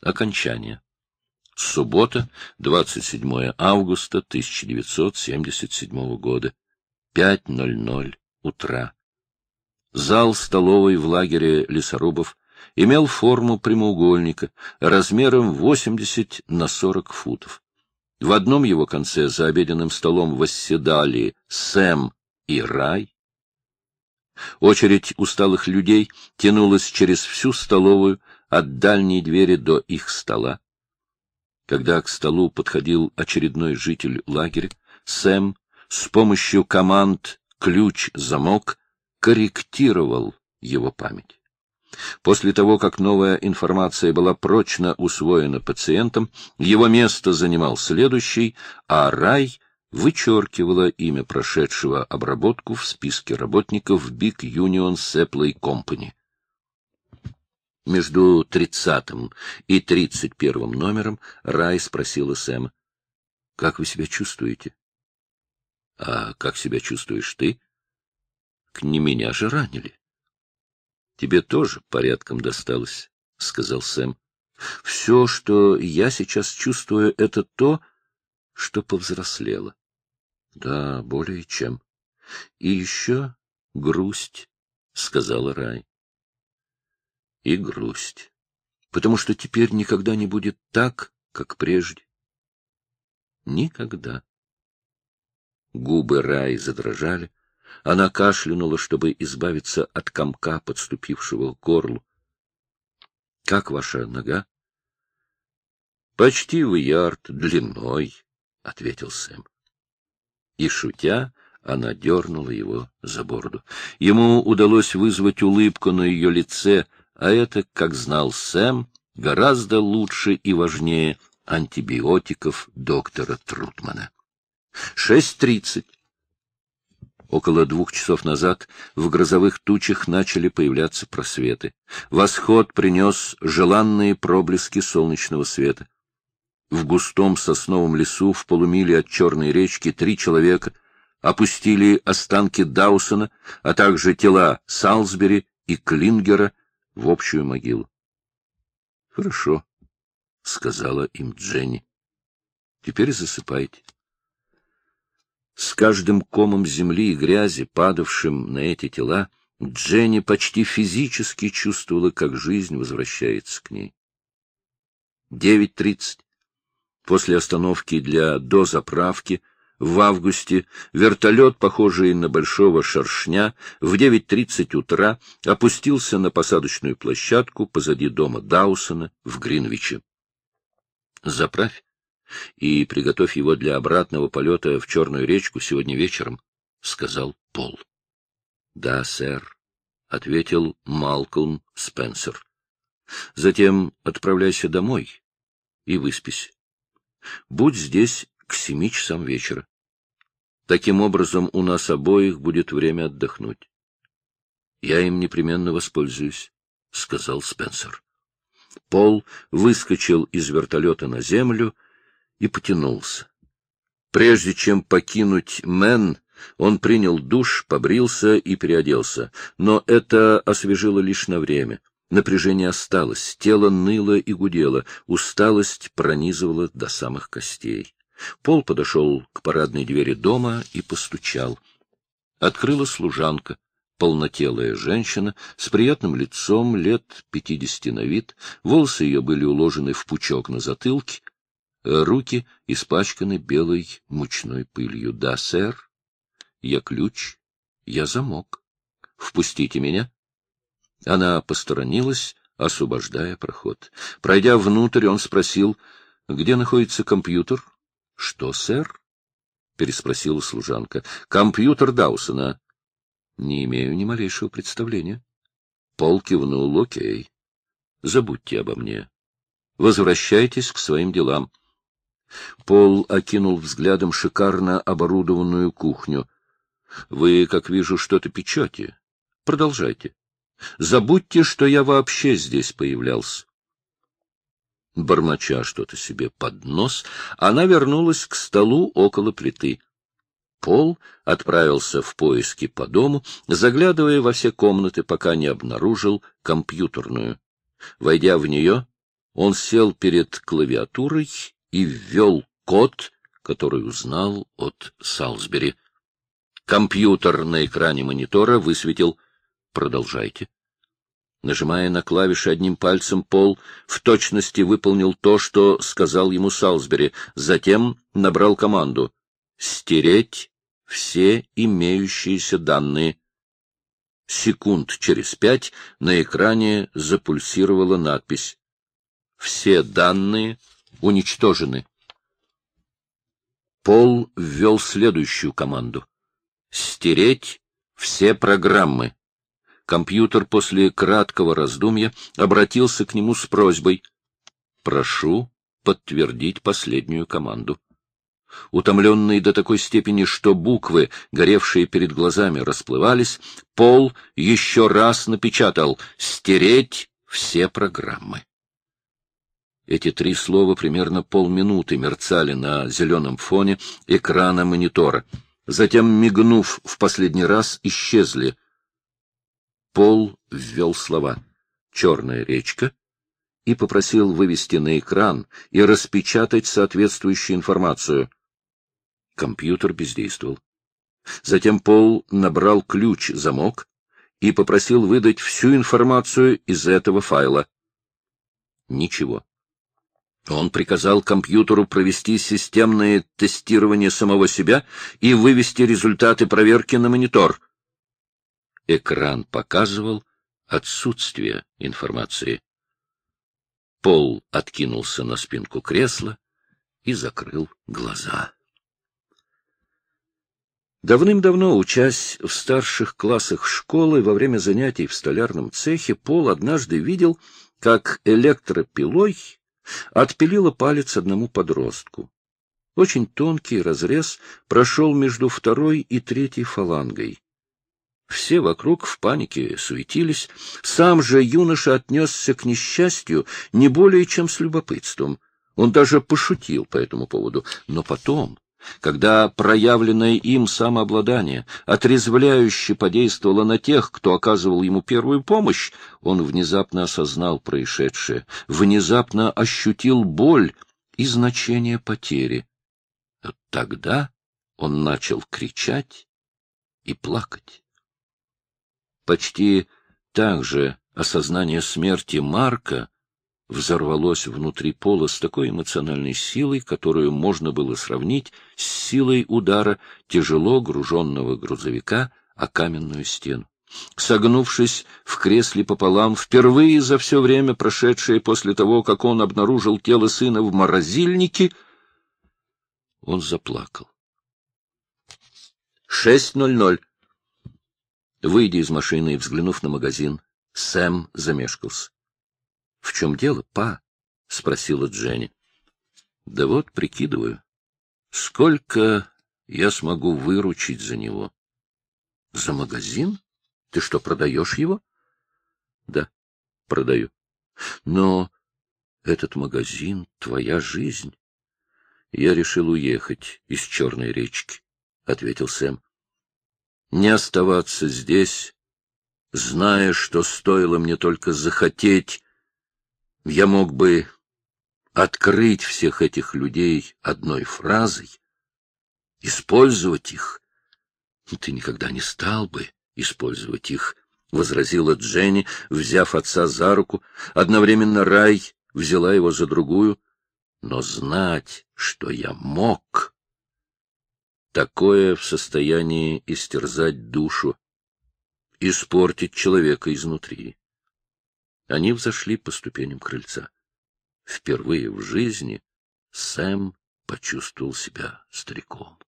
Окончание. Суббота, 27 августа 1977 года. 5.00 утра. Зал столовой в лагере лесорубов имел форму прямоугольника размером 80 на 40 футов. В одном его конце за обеденным столом восседали Сэм и Рай. Очередь усталых людей тянулась через всю столовую от дальней двери до их стола. Когда к столу подходил очередной житель лагеря, Сэм с помощью команд «ключ-замок» корректировал его память. После того, как новая информация была прочно усвоена пациентом, его место занимал следующий, а рай вычеркивала имя прошедшего обработку в списке работников Big Union Supply Company. Между тридцатым и тридцать первым номером Рай спросила Сэма, — Как вы себя чувствуете? — А как себя чувствуешь ты? — К не меня же ранили. — Тебе тоже порядком досталось, — сказал Сэм. — Все, что я сейчас чувствую, — это то, что повзрослело. — Да, более чем. — И еще грусть, — сказала Рай и грусть, потому что теперь никогда не будет так, как прежде. Никогда. Губы Раи задрожали. Она кашлянула, чтобы избавиться от комка, подступившего к горлу. — Как ваша нога? — Почти в ярд длиной, — ответил Сэм. И, шутя, она дернула его за бороду. Ему удалось вызвать улыбку на ее лице — а это, как знал Сэм, гораздо лучше и важнее антибиотиков доктора Трутмана. Шесть тридцать. Около двух часов назад в грозовых тучах начали появляться просветы. Восход принес желанные проблески солнечного света. В густом сосновом лесу в полумиле от Черной речки три человека опустили останки Даусона, а также тела Салсбери и Клингера в общую могилу. — Хорошо, — сказала им Дженни. — Теперь засыпайте. С каждым комом земли и грязи, падавшим на эти тела, Дженни почти физически чувствовала, как жизнь возвращается к ней. Девять тридцать. После остановки для дозаправки — в августе вертолет, похожий на большого шершня, в 9.30 утра опустился на посадочную площадку позади дома Даусона в Гринвиче. «Заправь и приготовь его для обратного полета в Черную речку сегодня вечером», — сказал Пол. «Да, сэр», — ответил Малкольм Спенсер. «Затем отправляйся домой и выспись. Будь здесь к семи часам вечера. Таким образом, у нас обоих будет время отдохнуть. — Я им непременно воспользуюсь, — сказал Спенсер. Пол выскочил из вертолета на землю и потянулся. Прежде чем покинуть Мэн, он принял душ, побрился и переоделся, но это освежило лишь на время. Напряжение осталось, тело ныло и гудело, усталость пронизывала до самых костей. Пол подошел к парадной двери дома и постучал. Открыла служанка, полнотелая женщина, с приятным лицом, лет пятидесяти на вид, волосы ее были уложены в пучок на затылке, руки испачканы белой мучной пылью. — Да, сэр, я ключ, я замок. Впустите меня. Она посторонилась, освобождая проход. Пройдя внутрь, он спросил, где находится компьютер. — Что, сэр? — переспросила служанка. — Компьютер Даусона. — Не имею ни малейшего представления. Пол кивнул. — Окей. Забудьте обо мне. Возвращайтесь к своим делам. Пол окинул взглядом шикарно оборудованную кухню. — Вы, как вижу, что-то печете. Продолжайте. Забудьте, что я вообще здесь появлялся. Бормоча что-то себе под нос, она вернулась к столу около плиты. Пол отправился в поиски по дому, заглядывая во все комнаты, пока не обнаружил компьютерную. Войдя в нее, Он сел перед клавиатурой и ввел код, который узнал от Салсбери. Компьютер на экране монитора высветил «Продолжайте». Нажимая на клавиши одним пальцем, Пол в точности выполнил то, что сказал ему Салсбери, затем набрал команду «Стереть все имеющиеся данные». Секунд через пять на экране запульсировала надпись «Все данные уничтожены». Пол ввел следующую команду «Стереть все программы». Компьютер после краткого раздумья обратился к нему с просьбой «Прошу подтвердить последнюю команду». Утомленный до такой степени, что буквы, горевшие перед глазами, расплывались, Пол еще раз напечатал «Стереть все программы». Эти три слова примерно полминуты мерцали на зеленом фоне экрана монитора. Затем, мигнув в последний раз, исчезли — Пол ввел слова «черная речка» и попросил вывести на экран и распечатать соответствующую информацию. Компьютер бездействовал. Затем Пол набрал ключ-замок и попросил выдать всю информацию из этого файла. Ничего. Он приказал компьютеру провести системное тестирование самого себя и вывести результаты проверки на монитор — Экран показывал отсутствие информации. Пол откинулся на спинку кресла и закрыл глаза. Давным-давно, учась в старших классах школы, во время занятий в столярном цехе, Пол однажды видел, как электропилой отпилила палец одному подростку. Очень тонкий разрез прошел между второй и третьей фалангой. Все вокруг в панике суетились. Сам же юноша отнесся к несчастью не более чем с любопытством. Он даже пошутил по этому поводу. Но потом, когда проявленное им самообладание отрезвляюще подействовало на тех, кто оказывал ему первую помощь, он внезапно осознал происшедшее, внезапно ощутил боль и значение потери. Тогда он начал кричать и плакать. Почти так же осознание смерти Марка взорвалось внутри пола с такой эмоциональной силой, которую можно было сравнить с силой удара тяжело груженного грузовика о каменную стену. Согнувшись в кресле пополам, впервые за все время, прошедшее после того, как он обнаружил тело сына в морозильнике, он заплакал. Шесть ноль ноль. Выйдя из машины и взглянув на магазин, Сэм замешкался. — В чем дело, па? — спросила Дженни. — Да вот, прикидываю. Сколько я смогу выручить за него? — За магазин? Ты что, продаешь его? — Да, продаю. Но этот магазин — твоя жизнь. Я решил уехать из Черной речки, — ответил Сэм не оставаться здесь, зная, что стоило мне только захотеть, я мог бы открыть всех этих людей одной фразой, использовать их. Ты никогда не стал бы использовать их, — возразила Дженни, взяв отца за руку. Одновременно Рай взяла его за другую. Но знать, что я мог, Такое в состоянии истерзать душу, испортить человека изнутри. Они взошли по ступеням крыльца. Впервые в жизни Сэм почувствовал себя стариком.